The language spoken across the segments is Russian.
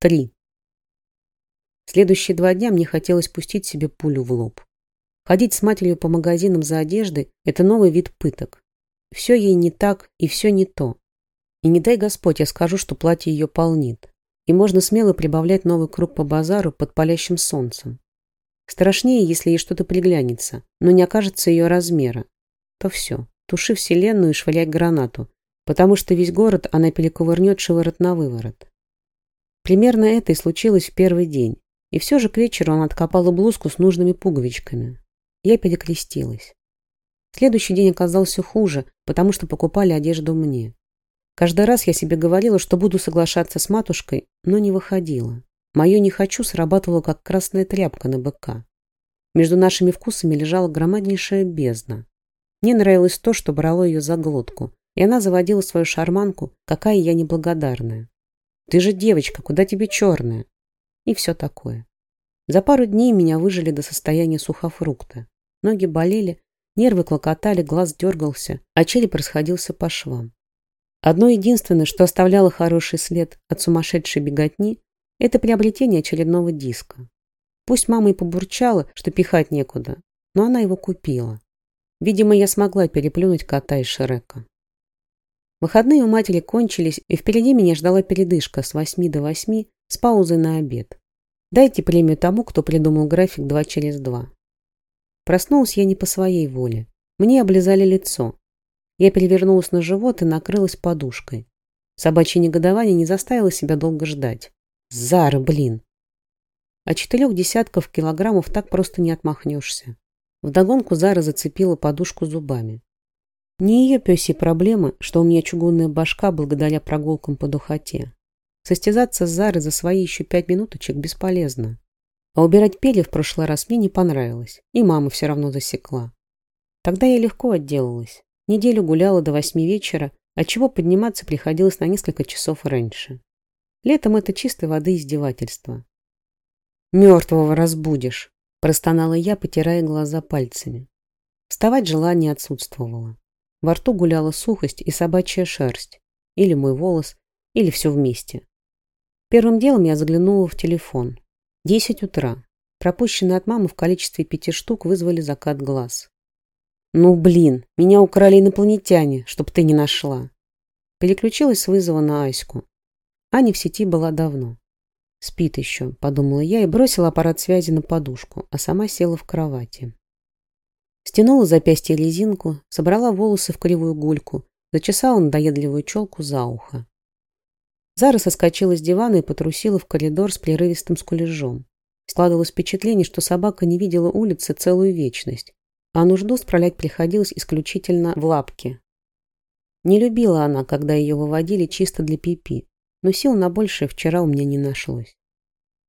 Три. Следующие два дня мне хотелось пустить себе пулю в лоб. Ходить с матерью по магазинам за одеждой – это новый вид пыток. Все ей не так и все не то. И не дай Господь, я скажу, что платье ее полнит. И можно смело прибавлять новый круг по базару под палящим солнцем. Страшнее, если ей что-то приглянется, но не окажется ее размера. То все, туши вселенную и швыряй гранату, потому что весь город она перековырнет шиворот на выворот. Примерно это и случилось в первый день. И все же к вечеру она откопала блузку с нужными пуговичками. Я перекрестилась. Следующий день оказался хуже, потому что покупали одежду мне. Каждый раз я себе говорила, что буду соглашаться с матушкой, но не выходила. Мое «не хочу» срабатывало, как красная тряпка на быка. Между нашими вкусами лежала громаднейшая бездна. Мне нравилось то, что брало ее за глотку, и она заводила свою шарманку, какая я неблагодарная. «Ты же девочка, куда тебе черная?» и все такое. За пару дней меня выжили до состояния сухофрукта. Ноги болели, нервы клокотали, глаз дергался, а череп расходился по швам. Одно единственное, что оставляло хороший след от сумасшедшей беготни, это приобретение очередного диска. Пусть мама и побурчала, что пихать некуда, но она его купила. Видимо, я смогла переплюнуть кота из Шрека. Выходные у матери кончились, и впереди меня ждала передышка с восьми до восьми с паузой на обед. Дайте премию тому, кто придумал график 2 через 2. Проснулась я не по своей воле. Мне облизали лицо. Я перевернулась на живот и накрылась подушкой. Собачье негодование не заставило себя долго ждать. Зара, блин! От четырех десятков килограммов так просто не отмахнешься. Вдогонку Зара зацепила подушку зубами. Не ее пёсьи проблемы, что у меня чугунная башка благодаря прогулкам по духоте. Состязаться с Зарой за свои еще пять минуточек бесполезно. А убирать пели в прошлый раз мне не понравилось, и мама все равно засекла. Тогда я легко отделалась. Неделю гуляла до восьми вечера, отчего подниматься приходилось на несколько часов раньше. Летом это чистой воды издевательство. «Мертвого разбудишь», – простонала я, потирая глаза пальцами. Вставать желание отсутствовало. Во рту гуляла сухость и собачья шерсть, или мой волос, или все вместе. Первым делом я заглянула в телефон. Десять утра. Пропущенные от мамы в количестве пяти штук вызвали закат глаз. «Ну, блин, меня украли инопланетяне, чтоб ты не нашла». Переключилась с вызова на Аську. Аня в сети была давно. «Спит еще», — подумала я и бросила аппарат связи на подушку, а сама села в кровати. Стянула запястье резинку, собрала волосы в кривую гульку, зачесала надоедливую челку за ухо. Зара соскочила с дивана и потрусила в коридор с прерывистым скулежом. Складывалось впечатление, что собака не видела улицы целую вечность, а нужду справлять приходилось исключительно в лапке. Не любила она, когда ее выводили чисто для пипи, но сил на большее вчера у меня не нашлось.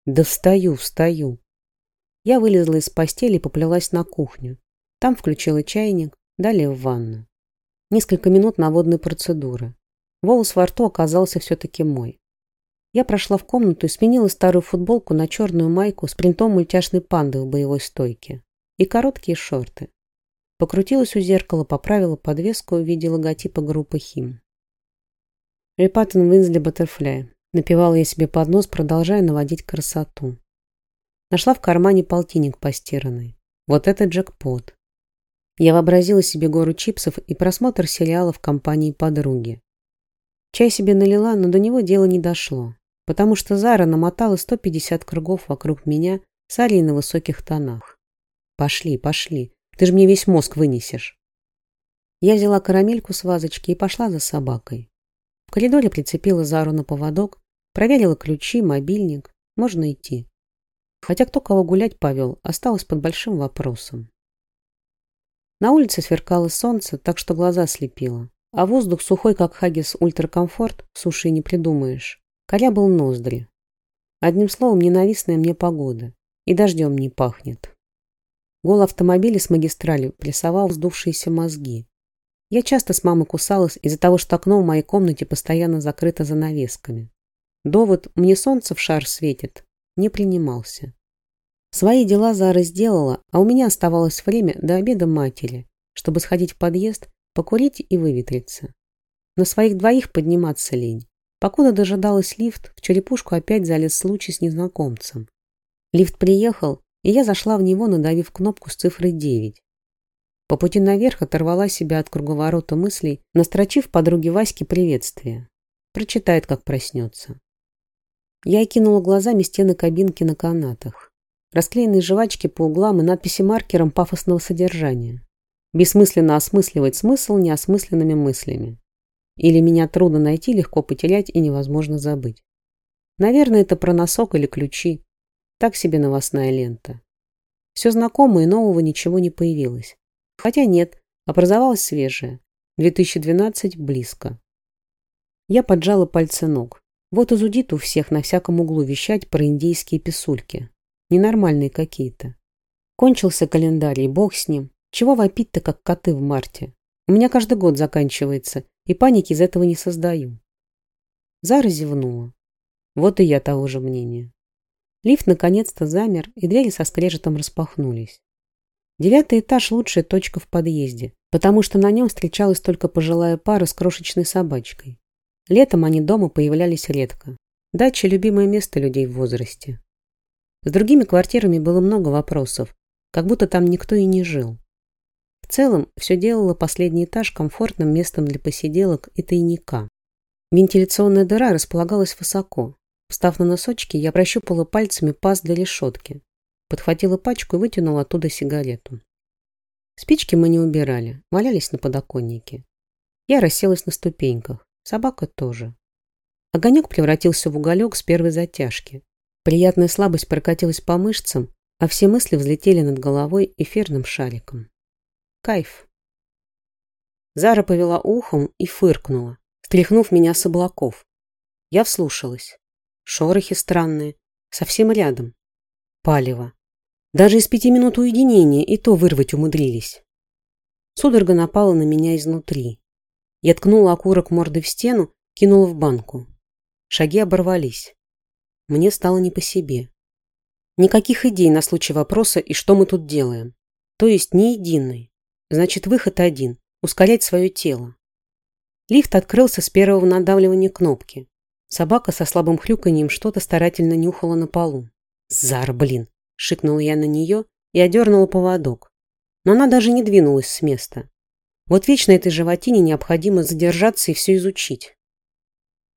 Да встаю, встаю. Я вылезла из постели и поплелась на кухню. Там включила чайник, далее в ванну. Несколько минут на водные процедуры. Волос во рту оказался все-таки мой. Я прошла в комнату и сменила старую футболку на черную майку с принтом мультяшной панды в боевой стойке и короткие шорты. Покрутилась у зеркала, поправила подвеску в виде логотипа группы «Хим». Репатон Винзли Баттерфляй. Напевала я себе под нос, продолжая наводить красоту. Нашла в кармане полтинник постиранный. Вот это джекпот. Я вообразила себе гору чипсов и просмотр сериала в компании подруги. Чай себе налила, но до него дело не дошло, потому что Зара намотала 150 кругов вокруг меня с Арией на высоких тонах. «Пошли, пошли, ты же мне весь мозг вынесешь». Я взяла карамельку с вазочки и пошла за собакой. В коридоре прицепила Зару на поводок, проверила ключи, мобильник. Можно идти. Хотя кто кого гулять повел, осталось под большим вопросом. На улице сверкало солнце, так что глаза слепило. А воздух сухой, как Хаггис ультракомфорт, суши не придумаешь. Коря был ноздри. Одним словом, ненавистная мне погода. И дождем не пахнет. Гол автомобиля с магистрали прессовал вздувшиеся мозги. Я часто с мамой кусалась из-за того, что окно в моей комнате постоянно закрыто занавесками. Довод «мне солнце в шар светит» не принимался. Свои дела Зара сделала, а у меня оставалось время до обеда матери, чтобы сходить в подъезд покурить и выветриться. На своих двоих подниматься лень. Покуда дожидалась лифт, в черепушку опять залез случай с незнакомцем. Лифт приехал, и я зашла в него, надавив кнопку с цифрой 9. По пути наверх оторвала себя от круговорота мыслей, настрочив подруге Ваське приветствие. Прочитает, как проснется. Я окинула глазами стены кабинки на канатах. Расклеенные жвачки по углам и надписи маркером пафосного содержания. Бессмысленно осмысливать смысл неосмысленными мыслями. Или меня трудно найти, легко потерять и невозможно забыть. Наверное, это про носок или ключи. Так себе новостная лента. Все знакомое, и нового ничего не появилось. Хотя нет, образовалось свежее. 2012 близко. Я поджала пальцы ног. Вот и зудит у всех на всяком углу вещать про индийские писульки. Ненормальные какие-то. Кончился календарь, и бог с ним. Чего вопить-то, как коты в марте? У меня каждый год заканчивается, и паники из этого не создаю. Зара зевнула. Вот и я того же мнения. Лифт наконец-то замер, и двери со скрежетом распахнулись. Девятый этаж – лучшая точка в подъезде, потому что на нем встречалась только пожилая пара с крошечной собачкой. Летом они дома появлялись редко. Дача – любимое место людей в возрасте. С другими квартирами было много вопросов, как будто там никто и не жил. В целом, все делало последний этаж комфортным местом для посиделок и тайника. Вентиляционная дыра располагалась высоко. Встав на носочки, я прощупала пальцами паз для решетки. Подхватила пачку и вытянула оттуда сигарету. Спички мы не убирали, валялись на подоконнике. Я расселась на ступеньках. Собака тоже. Огонек превратился в уголек с первой затяжки. Приятная слабость прокатилась по мышцам, а все мысли взлетели над головой эфирным шариком. Кайф. Зара повела ухом и фыркнула, стряхнув меня с облаков. Я вслушалась. Шорохи странные, совсем рядом. Палево. Даже из пяти минут уединения и то вырвать умудрились. Судорога напала на меня изнутри. Я ткнула окурок мордой в стену, кинула в банку. Шаги оборвались. Мне стало не по себе. Никаких идей на случай вопроса и что мы тут делаем. То есть ни единой. Значит, выход один – ускорять свое тело. Лифт открылся с первого надавливания кнопки. Собака со слабым хрюканьем что-то старательно нюхала на полу. «Зар, блин!» – шикнула я на нее и одернула поводок. Но она даже не двинулась с места. Вот вечно этой животине необходимо задержаться и все изучить.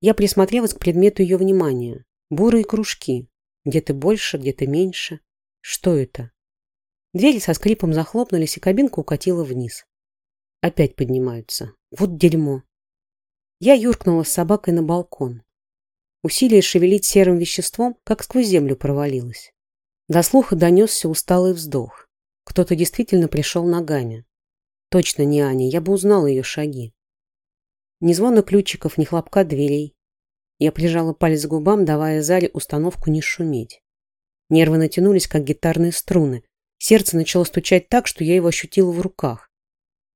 Я присмотрелась к предмету ее внимания. Бурые кружки. Где-то больше, где-то меньше. Что это? Двери со скрипом захлопнулись, и кабинка укатила вниз. Опять поднимаются. Вот дерьмо. Я юркнула с собакой на балкон. Усилие шевелить серым веществом, как сквозь землю провалилось. До слуха донесся усталый вздох. Кто-то действительно пришел ногами. Точно не Аня, я бы узнала ее шаги. Ни звона ключиков, ни хлопка дверей. Я прижала палец к губам, давая Заре установку не шуметь. Нервы натянулись, как гитарные струны, Сердце начало стучать так, что я его ощутила в руках.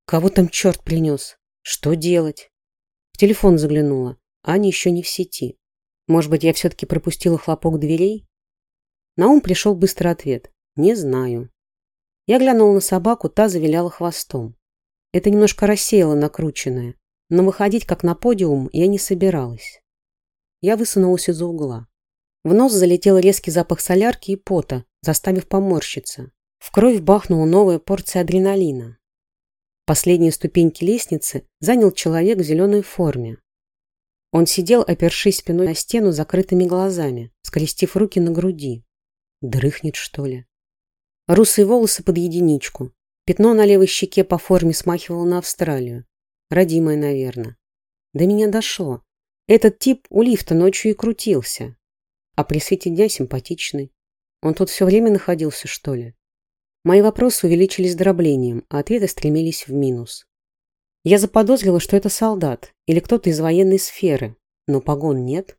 Кого там черт принес? Что делать? В телефон заглянула. Аня еще не в сети. Может быть, я все-таки пропустила хлопок дверей? На ум пришел быстрый ответ. Не знаю. Я глянула на собаку, та завиляла хвостом. Это немножко рассеяло накрученное, но выходить как на подиум я не собиралась. Я высунулась из-за угла. В нос залетел резкий запах солярки и пота, заставив поморщиться. В кровь бахнула новая порция адреналина. Последние ступеньки лестницы занял человек в зеленой форме. Он сидел, опершись спиной на стену закрытыми глазами, скрестив руки на груди. Дрыхнет, что ли? Русые волосы под единичку. Пятно на левой щеке по форме смахивало на Австралию. Родимая, наверное. До меня дошло. Этот тип у лифта ночью и крутился. А при свете дня симпатичный. Он тут все время находился, что ли? Мои вопросы увеличились дроблением, а ответы стремились в минус. Я заподозрила, что это солдат или кто-то из военной сферы, но погон нет.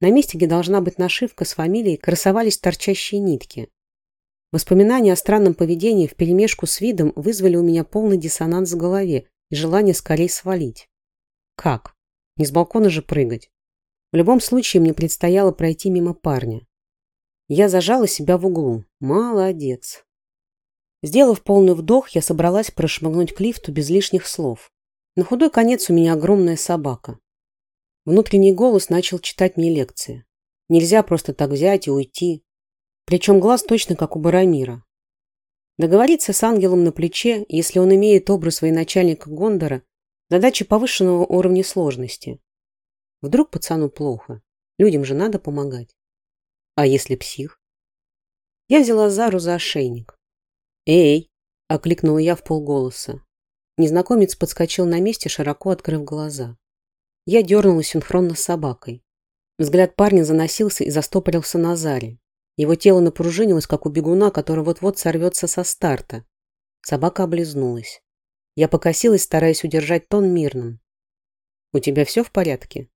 На месте, где должна быть нашивка с фамилией, красовались торчащие нитки. Воспоминания о странном поведении вперемешку с видом вызвали у меня полный диссонанс в голове и желание скорее свалить. Как? Не с балкона же прыгать. В любом случае мне предстояло пройти мимо парня. Я зажала себя в углу. Молодец. Сделав полный вдох, я собралась прошмыгнуть к лифту без лишних слов. На худой конец у меня огромная собака. Внутренний голос начал читать мне лекции. Нельзя просто так взять и уйти. Причем глаз точно как у Барамира. Договориться с ангелом на плече, если он имеет образ военачальника Гондора, задача повышенного уровня сложности. Вдруг пацану плохо. Людям же надо помогать. А если псих? Я взяла Зару за ошейник. «Эй!» – окликнула я в полголоса. Незнакомец подскочил на месте, широко открыв глаза. Я дернулась синхронно с собакой. Взгляд парня заносился и застопорился на Заре. Его тело напружинилось, как у бегуна, который вот-вот сорвется со старта. Собака облизнулась. Я покосилась, стараясь удержать тон мирным. «У тебя все в порядке?»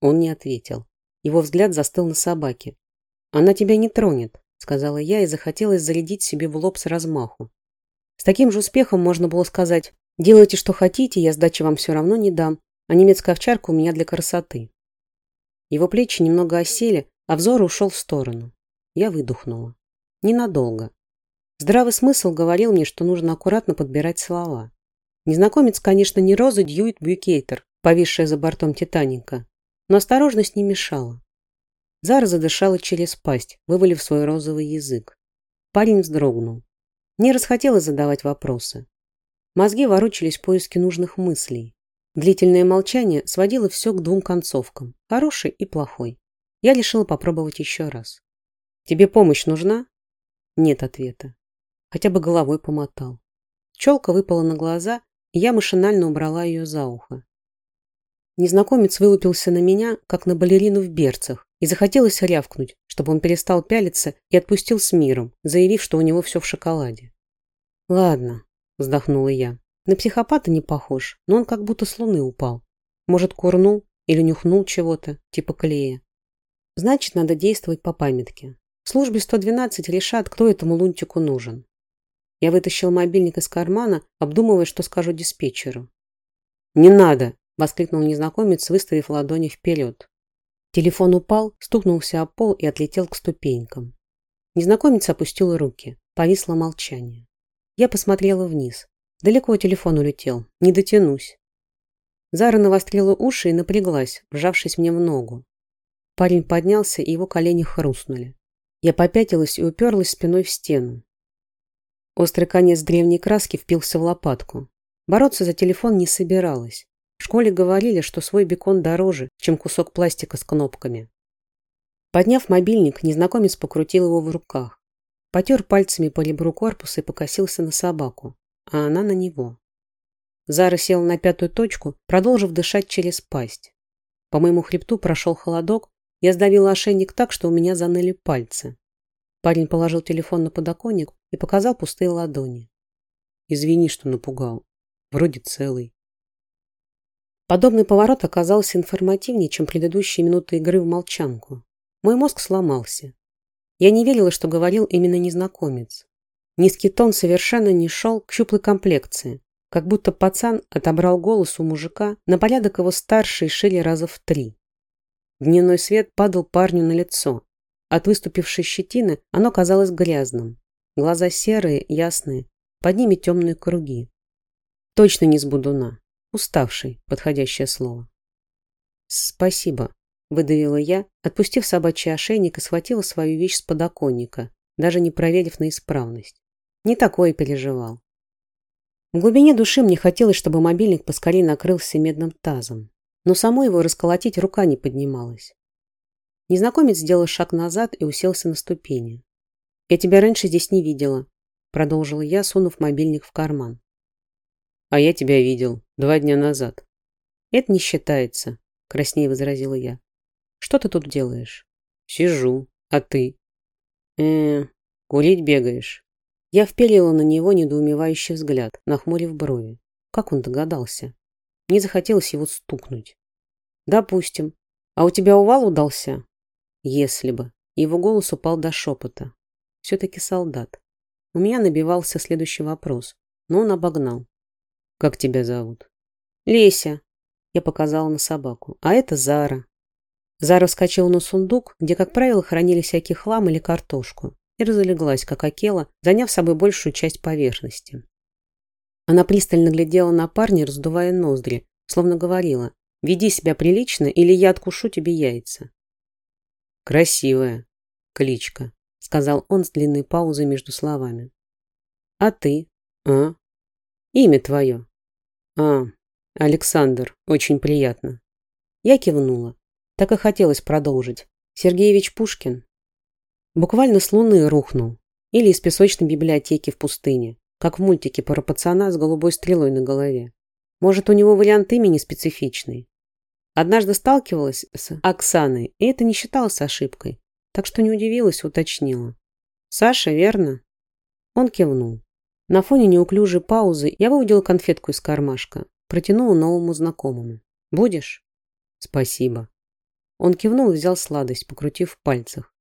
Он не ответил. Его взгляд застыл на собаке. «Она тебя не тронет», — сказала я и захотелось зарядить себе в лоб с размаху. С таким же успехом можно было сказать «Делайте, что хотите, я сдачи вам все равно не дам, а немецкая овчарка у меня для красоты». Его плечи немного осели, а взор ушел в сторону. Я выдохнула. Ненадолго. Здравый смысл говорил мне, что нужно аккуратно подбирать слова. Незнакомец, конечно, не Роза Дьюит Бьюкейтер, повисшая за бортом Титаника, но осторожность не мешала. Зара задышала через пасть, вывалив свой розовый язык. Парень вздрогнул. Не расхотелось задавать вопросы. Мозги ворочались в поиске нужных мыслей. Длительное молчание сводило все к двум концовкам – хорошей и плохой. Я решила попробовать еще раз. «Тебе помощь нужна?» Нет ответа. Хотя бы головой помотал. Челка выпала на глаза, я машинально убрала ее за ухо. Незнакомец вылупился на меня, как на балерину в берцах, и захотелось рявкнуть, чтобы он перестал пялиться и отпустил с миром, заявив, что у него все в шоколаде. «Ладно», – вздохнула я. «На психопата не похож, но он как будто с луны упал. Может, курнул или нюхнул чего-то, типа клея. Значит, надо действовать по памятке. В службе 112 решат, кто этому лунтику нужен. Я вытащил мобильник из кармана, обдумывая, что скажу диспетчеру. «Не надо!» – воскликнул незнакомец, выставив ладони вперед. Телефон упал, стукнулся о пол и отлетел к ступенькам. Незнакомец опустил руки. Повисло молчание. Я посмотрела вниз. Далеко телефон улетел. Не дотянусь. Зара навострила уши и напряглась, вжавшись мне в ногу. Парень поднялся, и его колени хрустнули. Я попятилась и уперлась спиной в стену. Острый конец древней краски впился в лопатку. Бороться за телефон не собиралась. В школе говорили, что свой бекон дороже, чем кусок пластика с кнопками. Подняв мобильник, незнакомец покрутил его в руках. Потер пальцами по ребру корпуса и покосился на собаку, а она на него. Зара сел на пятую точку, продолжив дышать через пасть. По моему хребту прошел холодок, я сдавила ошейник так, что у меня заныли пальцы. Парень положил телефон на подоконник и показал пустые ладони. Извини, что напугал. Вроде целый. Подобный поворот оказался информативнее, чем предыдущие минуты игры в молчанку. Мой мозг сломался. Я не верила, что говорил именно незнакомец. Низкий тон совершенно не шел к щуплой комплекции, как будто пацан отобрал голос у мужика на порядок его старше и шире раза в три. Дневной свет падал парню на лицо. От выступившей щетины оно казалось грязным. Глаза серые, ясные, под ними темные круги. Точно не с будуна. Уставший, подходящее слово. «Спасибо», – выдавила я, отпустив собачий ошейник и схватила свою вещь с подоконника, даже не проверив на исправность. Не такое переживал. В глубине души мне хотелось, чтобы мобильник поскорее накрылся медным тазом но самой его расколотить рука не поднималась. Незнакомец сделал шаг назад и уселся на ступени. «Я тебя раньше здесь не видела», – продолжила я, сунув мобильник в карман. «А я тебя видел два дня назад». «Это не считается», – краснее возразила я. «Что ты тут делаешь?» «Сижу. А ты?» э курить бегаешь». Я вперила на него недоумевающий взгляд, нахмурив брови. Как он догадался? Мне захотелось его стукнуть. Допустим. А у тебя увал удался? Если бы. Его голос упал до шепота. Все-таки солдат. У меня набивался следующий вопрос, но он обогнал. Как тебя зовут? Леся. Я показала на собаку. А это Зара. Зара вскочила на сундук, где, как правило, хранили всякий хлам или картошку, и разлеглась, как окела, заняв собой большую часть поверхности. Она пристально глядела на парня, раздувая ноздри, словно говорила Веди себя прилично, или я откушу тебе яйца. Красивая кличка, сказал он с длинной паузой между словами. А ты? А? Имя твое? А, Александр, очень приятно. Я кивнула. Так и хотелось продолжить. Сергеевич Пушкин. Буквально с луны рухнул. Или из песочной библиотеки в пустыне, как в мультике про пацана с голубой стрелой на голове. Может, у него вариант имени специфичный. Однажды сталкивалась с Оксаной, и это не считалось ошибкой, так что не удивилась, уточнила. «Саша, верно?» Он кивнул. На фоне неуклюжей паузы я выудила конфетку из кармашка, протянула новому знакомому. «Будешь?» «Спасибо». Он кивнул и взял сладость, покрутив в пальцах.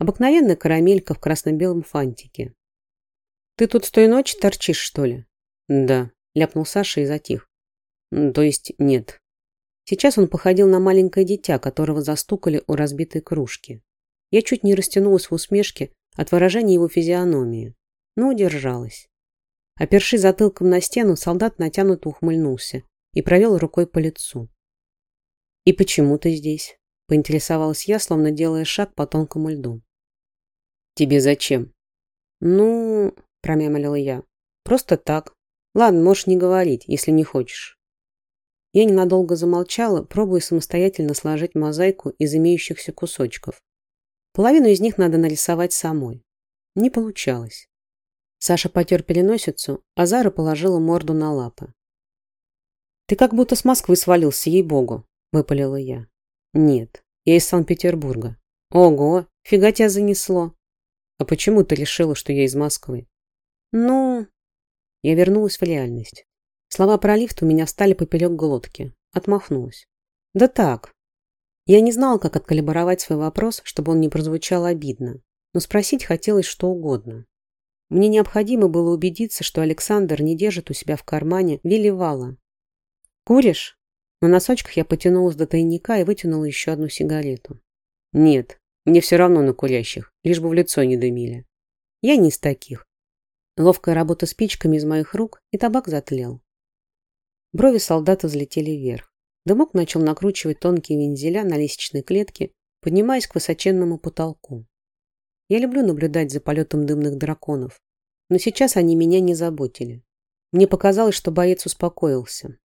Обыкновенная карамелька в красно-белом фантике. «Ты тут с той ночи торчишь, что ли?» «Да», — ляпнул Саша и затих. «То есть нет». Сейчас он походил на маленькое дитя, которого застукали у разбитой кружки. Я чуть не растянулась в усмешке от выражения его физиономии, но удержалась. Оперши затылком на стену, солдат натянуто ухмыльнулся и провел рукой по лицу. «И почему ты здесь?» – поинтересовалась я, словно делая шаг по тонкому льду. «Тебе зачем?» «Ну...» – промямлила я. «Просто так. Ладно, можешь не говорить, если не хочешь». Я ненадолго замолчала, пробуя самостоятельно сложить мозаику из имеющихся кусочков. Половину из них надо нарисовать самой. Не получалось. Саша потер переносицу, а Зара положила морду на лапы. «Ты как будто с Москвы свалился, ей-богу», – выпалила я. «Нет, я из Санкт-Петербурга». «Ого, фига тебя занесло». «А почему ты решила, что я из Москвы?» «Ну...» Я вернулась в реальность. Слова про лифт у меня встали поперек глотки. Отмахнулась. «Да так». Я не знала, как откалибровать свой вопрос, чтобы он не прозвучал обидно, но спросить хотелось что угодно. Мне необходимо было убедиться, что Александр не держит у себя в кармане Вилли «Куришь?» На носочках я потянулась до тайника и вытянула еще одну сигарету. «Нет, мне все равно на курящих, лишь бы в лицо не дымили. Я не из таких». Ловкая работа спичками из моих рук, и табак затлел. Брови солдата взлетели вверх. Дымок начал накручивать тонкие вензеля на лестничной клетке, поднимаясь к высоченному потолку. Я люблю наблюдать за полетом дымных драконов, но сейчас они меня не заботили. Мне показалось, что боец успокоился.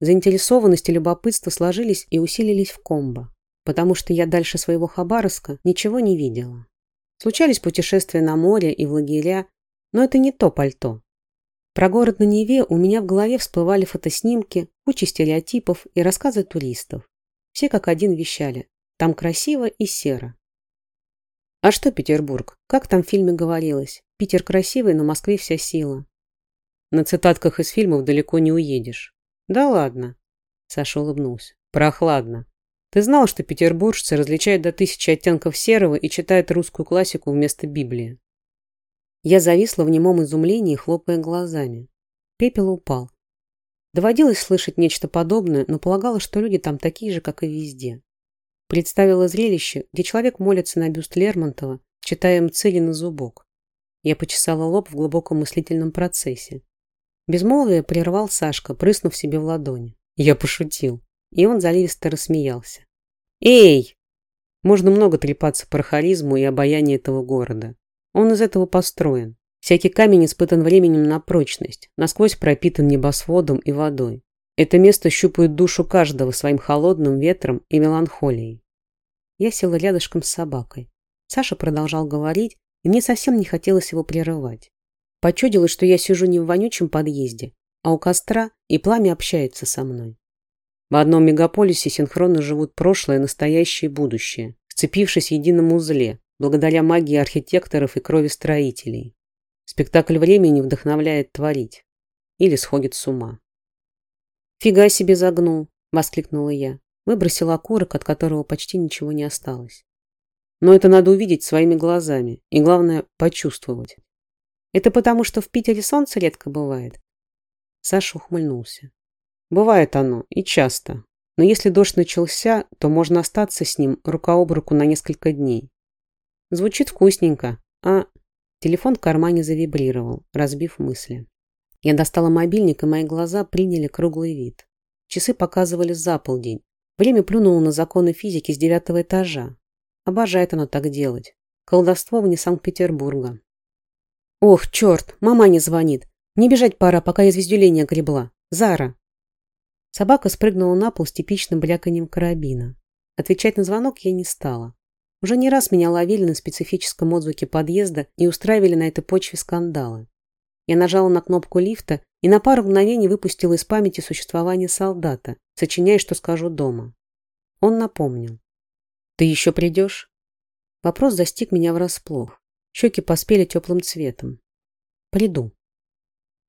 Заинтересованность и любопытство сложились и усилились в комбо, потому что я дальше своего Хабаровска ничего не видела. Случались путешествия на море и в лагеря, но это не то пальто. Про город на Неве у меня в голове всплывали фотоснимки, куча стереотипов и рассказы туристов. Все как один вещали. Там красиво и серо. А что Петербург? Как там в фильме говорилось? Питер красивый, но Москве вся сила. На цитатках из фильмов далеко не уедешь. Да ладно. Саша улыбнулся. Прохладно. Ты знал, что петербуржцы различают до тысячи оттенков серого и читают русскую классику вместо Библии? Я зависла в немом изумлении, хлопая глазами. Пепел упал. Доводилось слышать нечто подобное, но полагала, что люди там такие же, как и везде. Представила зрелище, где человек молится на бюст Лермонтова, читая мцели на зубок. Я почесала лоб в глубоком мыслительном процессе. Безмолвие прервал Сашка, прыснув себе в ладони. Я пошутил. И он заливисто рассмеялся. «Эй!» Можно много трепаться про харизму и обаяние этого города. Он из этого построен. Всякий камень испытан временем на прочность, насквозь пропитан небосводом и водой. Это место щупает душу каждого своим холодным ветром и меланхолией. Я села рядышком с собакой. Саша продолжал говорить, и мне совсем не хотелось его прерывать. Почудилось, что я сижу не в вонючем подъезде, а у костра, и пламя общается со мной. В одном мегаполисе синхронно живут прошлое, настоящее и будущее, сцепившись в едином узле, благодаря магии архитекторов и крови строителей. Спектакль времени вдохновляет творить. Или сходит с ума. «Фига себе загнул!» – воскликнула я. Выбросила окурок, от которого почти ничего не осталось. Но это надо увидеть своими глазами. И главное, почувствовать. Это потому, что в Питере солнце редко бывает? Саша ухмыльнулся. Бывает оно, и часто. Но если дождь начался, то можно остаться с ним рука об руку на несколько дней. Звучит вкусненько, а... Телефон в кармане завибрировал, разбив мысли. Я достала мобильник, и мои глаза приняли круглый вид. Часы показывали за полдень. Время плюнуло на законы физики с девятого этажа. Обожает оно так делать. Колдовство вне Санкт-Петербурга. Ох, черт, мама не звонит. Мне бежать пора, пока я звездюление гребла. Зара. Собака спрыгнула на пол с типичным бляканьем карабина. Отвечать на звонок я не стала. Уже не раз меня ловили на специфическом отзвуке подъезда и устраивали на этой почве скандалы. Я нажала на кнопку лифта и на пару мгновений выпустила из памяти существование солдата, сочиняя, что скажу дома. Он напомнил. «Ты еще придешь?» Вопрос застиг меня врасплох. Щеки поспели теплым цветом. «Приду».